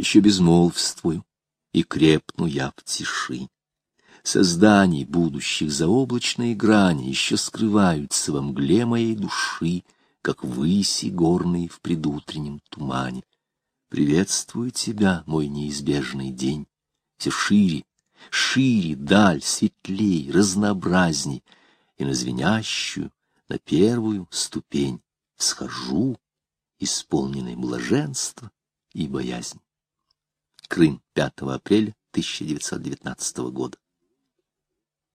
еще безмолвствую, и крепну я в тиши. Созданий будущих заоблачные грани еще скрываются во мгле моей души, как выси горные в предутреннем тумане. Приветствую тебя, мой неизбежный день, все шире, шире, даль, светлей, разнообразней, и на звенящую, на первую ступень схожу, исполненный блаженства и боязни. Крым, 5 апреля 1919 года.